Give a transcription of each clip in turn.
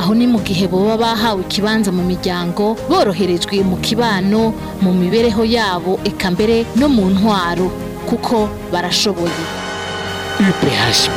aho ni mu gihe boba bahawe ikibanza mu miryango boroherejwe mu kibano mu mibereho yabo eka mbere no mu ntwaro kuko barashoboye UPHP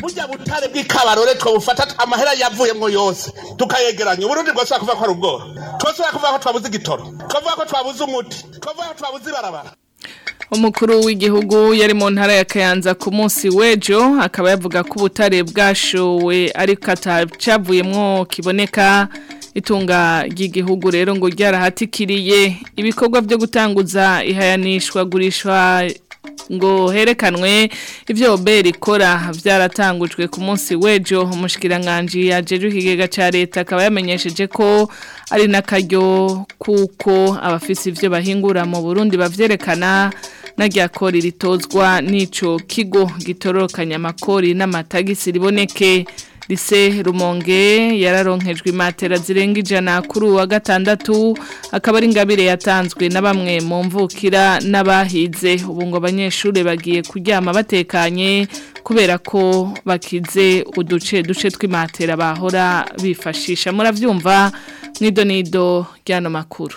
burya butare bw'ikabarore twabufata amahera yavuyemo yose tukayegeranya uburundi bwose bakuvuga ko ari ubworo twese bakuvuga ko twabuze igitoro twavuga ko twabuze umuti twavuga ko twabuze ibarabara umukuru w'igihugu yari mu ntara ya kayanza ku munsi w'ejo akaba yavuga ko ubutare bwashowe ariko atacyavuyemo kiboneka itunga ry'igihugu rero ngo ryarahatikiriye ibikorwa byo gutanguza ihayanishwa gurishwa ngo herekanwe ibyo oberi ikora byaratangujwe ku munsi w'ejo ya yajeje ikigega cya leta akaba yamenyesheje ko ari n'akaryo kuko abafisi ibyo bahingura mu burundi babyerekana na kori ritozwa n'ico kigo gitororokanya amakori n'amatagisi riboneke lise rumonge yararonkejwe imatera zirenga ijana kuri uwa gatandatu akaba ari ingabire yatanzwe na bamwe mu mvukira n'abahize ubu ngo abanyeshuri bagiye kuryama batekanye kubera ko bakize uduce duce tw'imatera bahora bifashisha murabyumva mu idonido ry'ano makuru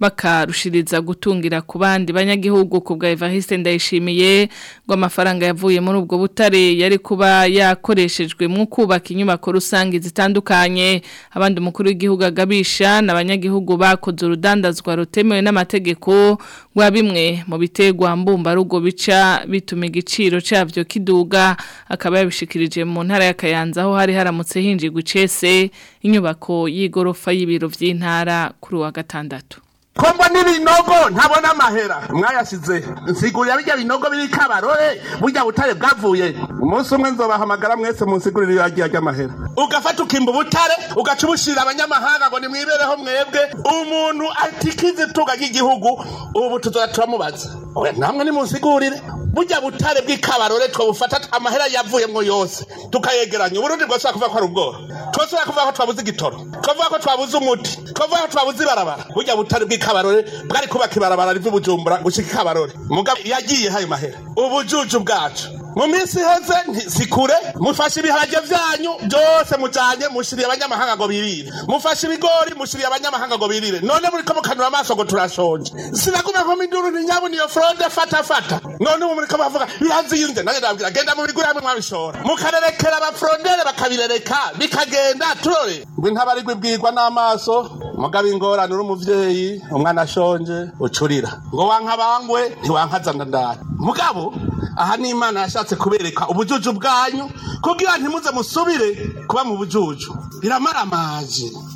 bakarushiriza gutungira ku bandi banyagihugu ku bwa Evariste ndayishimiye ngo amafaranga yavuye muri ubwo butare yari kuba yakoreshejwe mu kubaka inyubako rusange zitandukanye abandi umukuru w'igihugu agabisha banyagihugu bakoze urudandazwa rutemewe n'amategeko rwa bimwe mu bitegwa mbumbarugo bica bituma igiciro cyabyo kiduga akaba yabishikirije mu ntara ya Kayanza aho hari haramutse hinjirwa gucese inyubako y'igorofa y'ibiro by'intara kuri wa gatandatu ko mbona ibinogo ntabona amahera mwayashize nsigurira bijya binogo biri kabarore eh? bujya butare bwavuye umunsi umwe nzobahamagara mwese munsigurire iragiye amahera ugafata ukimba ubutare ugaca ubushyira abanyamahanga ngo nimwibereho mwebwe umuntu atikize itunga ry'igihugu ubu tuzora turamubaza namwe nimusigurire bujya butare bw'ikabarore twabufata amahera yavuyemo yose tukayegeranya uburundi bwose kuvuga ko ari ubworo twese kuvuga ko twabuze igitoro twavuga ko twabuze umuti twavuga ko twabuze ibarabara bujya butare bw'ikabarore kabarore bwari kubaka ibarabara riva ibujumbura gushyika ikabarore mugabo yagiye hayo mahera ubujuju bwacu mu minsi iheze si mufashe ibiharage byanyu byose mujyanye mushyiriye abanyamahanga ngo birire mufashe ibigori mushyiriye abanyamahanga ngo birire none muri ko mukanura amaso ngo turashonje sinaguma nko induru ntinyabuna iyo foronde fata fata none ubu muri ko bavuga biraziyunze nanjye ndababwira genda mubigure hamwe mwabishora mukarerekera abaforondere bakabirereka bikagenda turore ngo ntabarigwe bwirwa n'amaso Mugabe ingorane uri umubyeyi umwana ashonje ucurira ngo wankabangwe ntiwankazana ndani mugabo aha ni imana yashatse kubereka ubujuju bwanyu kubwira ntimuze musubire kuba mu bujuju biramaramaje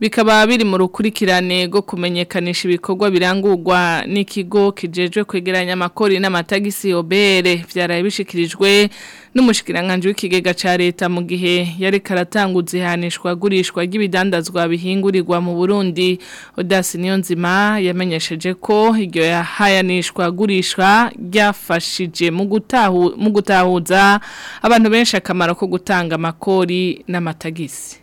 bikaba biri mu rukurikirane rwo kumenyekanisha ibikorwa birangurwa n'ikigo kijejwe kwegeranya amakori n'amatagisi obere byaraye bishyikirijwe n'umushyikiranganje w'ikigega cya leta mu gihe yari karatanga uzihanishwa agurishwa ry'ibidandazwa bihingurirwa mu burundi odasi niyo nzima yamenyesheje ko iryo yahayanishwa agurishwa ryafashije mu gutahuza abantu benshi akamaro ko gutanga amakori n'amatagisi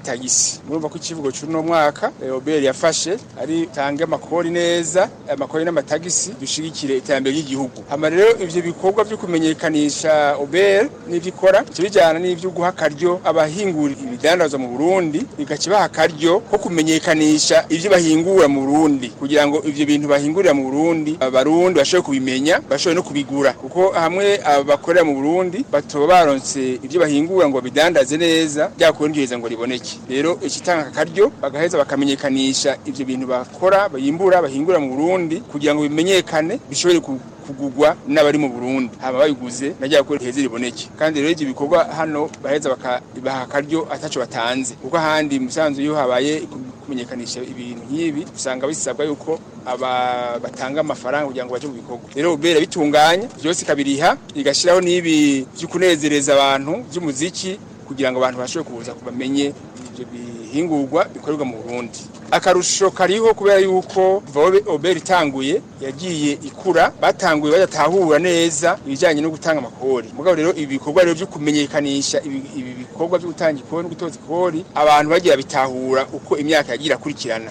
tagisi murumva ko ikivugo cy'uno mwaka eh, robert yafashe ari tange amakori neza amakori n'amatagisi dushyigikire iterambere ry'igihugu hama rero ivyo bikorwa byo kumenyekanisha obel n'ivyo ikora bica bijyana n'ivyo guha akaryo abahingura ibidandazwa mu burundi bigaca akaryo ko kumenyekanisha ibyo bahingura mu burundi kugira ngo ibyo bintu bahingurira mu burundi abarundi bashobore kubimenya bashobore no kubigura kuko hamwe abakorera mu burundi batoba baronse ibyo bahingura ngo babidandaze neza byakurinjiriza ngo ribone bake rero ikitanga akaryo bagaheza bakamenyekanisha ibyo bintu bakora bayimbura bahingura mu Burundi kugira ngo bimenyekane bishobore kugugwa n'abari mu Burundi haba bayiguze najya ko heze riboneke kandi rero ibyo bikorwa hano baheza bakabaha akaryo ataco batanze kuko ahandi musanzu yo habaye kumenyekanisha ibintu nk'ibi usanga bisabwa yuko aba batanga amafaranga kugira ngo baje mu bikorwa rero ubera bitunganya byose kabiriha igashiraho n'ibi byukunezereza abantu by'umuziki kugira ngo abantu bashobore kuza bamenye ibyo bihingurwa bikorerwa mu burundi akarusho kariho kubera yuko oberi itanguye yagiye ikura batanguye badatahura neza ibijyanye no gutanga amakori mugabo rero ibi bikorwa rero byo kumenyekanisha ibi bikorwa byo gutanga ikori no gutoza ikori abantu bagiye bitahura uko imyaka yagiye akurikirana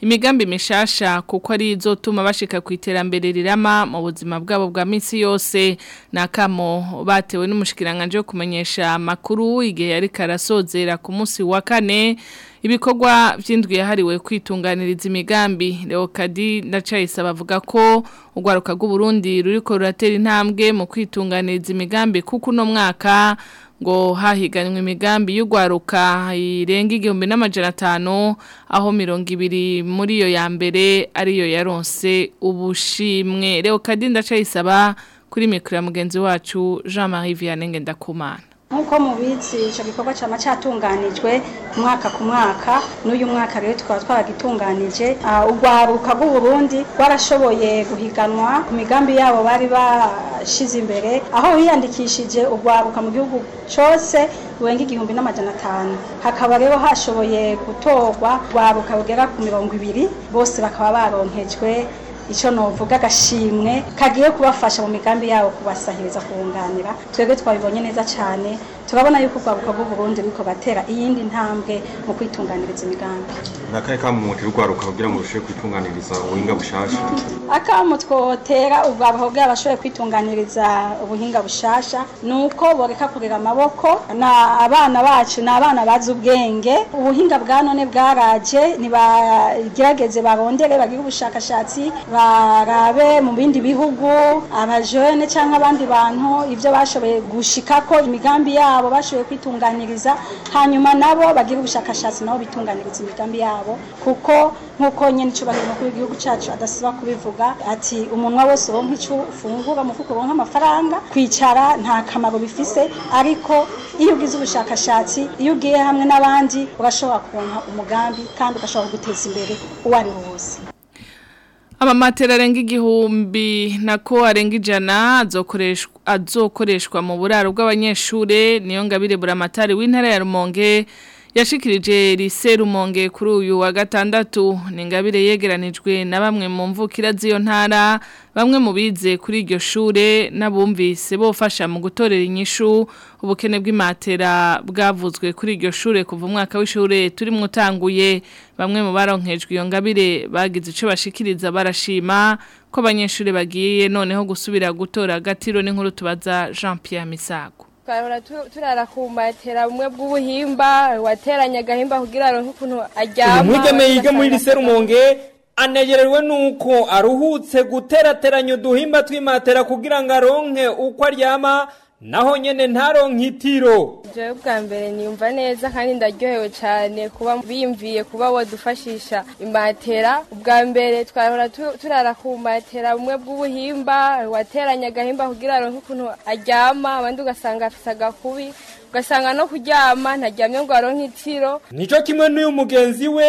imigambi mishasha kuko ari izotuma bashika ku iterambere rirama mu buzima bwabo bwa minsi yose na nakamo batewe n'umushikiranganje wo kumenyesha amakuru igihe yari karasozera ku munsi wa kane ibikorwa by'indwi yahariwe kwitunganiriza imigambi Leokadi na Chaisa bavuga ko ugwaruka urwaruka Burundi ruriko ruratera intambwe mu kwitunganiriza imigambi kuko no mwaka ngo hahiganwe imigambi y'urwaruka irenga igihumbi n'amajana atanu aho mirongo ibiri muri yo ya mbere ariyo yaronse ubushimwe Leokadi ndacayisaba kuri mikoro ya mugenzi wacu Jean Marie Vianney Ngendakumana nk'uko mubizi icyo gikorwa cyaba cyatunganijwe mwaka ku mwaka n'uyu mwaka rero tukaba twaragitunganije ah, urwaruka Burundi rwarashoboye guhiganwa ku migambi yabo bari bashize imbere aho wiyandikishije urwaruka mu gihugu cyose rurenga igihumbi n'amajana atanu hakaba rero hashoboye gutorwa urwaruka rugera ku mirongo ibiri bose bakaba baronkejwe icyo novuga agashimwe kagiye kubafasha mu migambi yabo kubasahiriza kunganira twebwe twabibonye neza cyane turabona yuko urwaruka rw'uburundi niko batera iyindi ntambwe mu kwitunganiriza imigambi ni akahe kamumuti urwaruka kugira ngo urusheho kwitunganiriza ubuhinga bushasha akamu twotera urwaruka kugira abashoboye kwitunganiriza ubuhinga bushasha ni uko boreka kurera amaboko na abana bacu ni abana bazi ubwenge ubuhinga bwa none bwaraje ntibagerageze barondere bagire ubushakashatsi barabe mu bindi bihugu abajene cyangwa abandi bantu ibyo bashoboye ko imigambi yabo babo bashoboye kwitunganiriza hanyuma nabo bagira ubushakashatsi nabo bitunganiriza imigambi yabo kuko nk'uko nyine icubahiro umukuru w'igihugu cyacu adasiba kubivuga ati umunwa wose ubonka icyo ufungura umufuka ubonka amafaranga kwicara nta kamaro bifise ariko iyo ugize ubushakashatsi iyo ugiye hamwe n'abandi urashobora kuronka umugambi kandi ugashobora guteza imbere uwo ari wo wose amamatera arenga igihumbi nako arenga ijana azokoreshwa mu buraro bw'abanyeshuri niyo ngabire buramatari w'intara ya rumonge yashikirije rise rumonge kuri uyu wa gatandatu ni ingabire yegeranijwe na bamwe mu mvukira z'iyo ntara bamwe mu bize kuri iryo shure n'abumvise bofasha mu gutorera inyishu ubukene bw'imatera bwavuzwe kuri iryo shure kuva umwaka w'ishure turimo utanguye bamwe mu baronkejwe iyo ngabire bagize icyo bashikiriza barashima ko abanyeshuri bagiye noneho gusubira gutora agatiro n'inkuru tubaza jean Pierre misago twabona turarahumba yatera bumwe bw'ubuhimba wateranye agahimba kugira aronke ukuntu aryama umwigeme yiga muri lise rumonge anegerewe nuko aruhutse guterateranya uduhimba twimatera kugira ngo aronke uko aryama naho nyine ntaronka itiro njyewe bwa mbere niyumva neza kandi ndaryohewe cyane kuba biyumviye kuba wadufashisha imatera ubwa mbere twahora turara ku matera bumwe bw'ubuhimba wateranya agahimba kugira ngo ukuntu aryama abandi ugasanga afite agakubi ugasanga no kuryama ntaryamye ngo aronke itiro nicyo kimwe n'uyu mugenzi we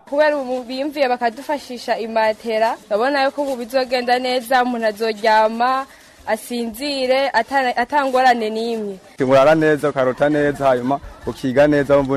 kubera ubu bimviye bakadufashisha imatera babona ko ubu bizogenda neza umuntu azoryama asinzire atangorane n'imwe urara neza ukarota neza hanyuma ukiga neza wumva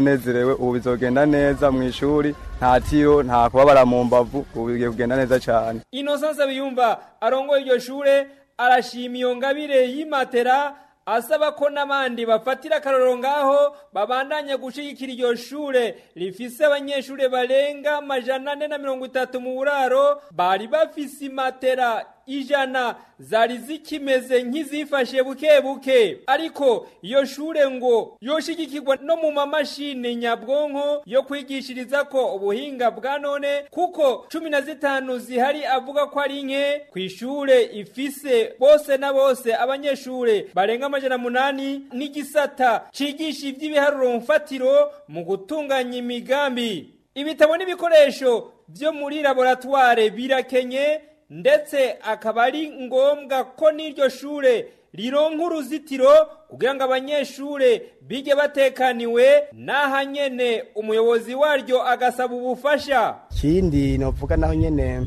ubizogenda neza mu ishuri nta tiro nta kubabara mu mbavu ubu kugenda neza cyane inosanse biyumva arongoye iryo shure arashima iyo ngabire y'imatera asaba ko n'abandi bafatira akarorero ngaho babandanya gushyigikira iryo shure rifise abanyeshuri barenga amajana ane na mirongo itatu mu buraro bari bafise imatera ijana zari zikimeze nk'izifashe buke buke ariko iyo shure ngo yoshigikirwa no mu mamashini nyabwonko yo kwigishiriza ko ubuhinga bwa none kuko cumi na zitanu zihari avuga ko ari nke ku ishure ifise bose na bose abanyeshure barenga amajana munani n'igisata cigisha iby'ibiharuro mfatiro mu gutunganya imigambi ibitabo n'ibikoresho byo muri laboratware birakenye ndetse akaba ari ngombwa ko n'iryo shure rironka uruzitiro kugira ngo abanyeshure bige batekaniwe n'aha nyene umuyobozi waryo agasaba ubufasha ikindi novuga naho nyene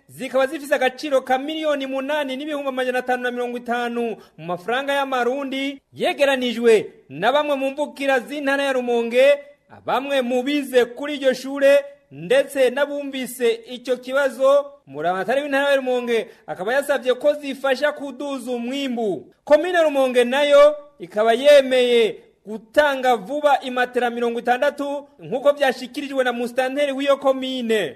zikaba zifite agaciro ka miliyoni munani n'ibihumbi amajana atanu na mirongo itanu mu mafaranga y'amarundi yegeranijwe na bamwe mu mbukira z'intara ya rumonge bamwe mu bize kuri iryo shure ndetse n'abumvise icyo kibazo muramatari w'intara ya rumonge akaba yasabye ko zifasha kuduza umwimbu komine rumonge nayo ikaba yemeye gutanga vuba imatera mirongo itandatu nk'uko byashyikirijwe na musitanteri w'iyo komine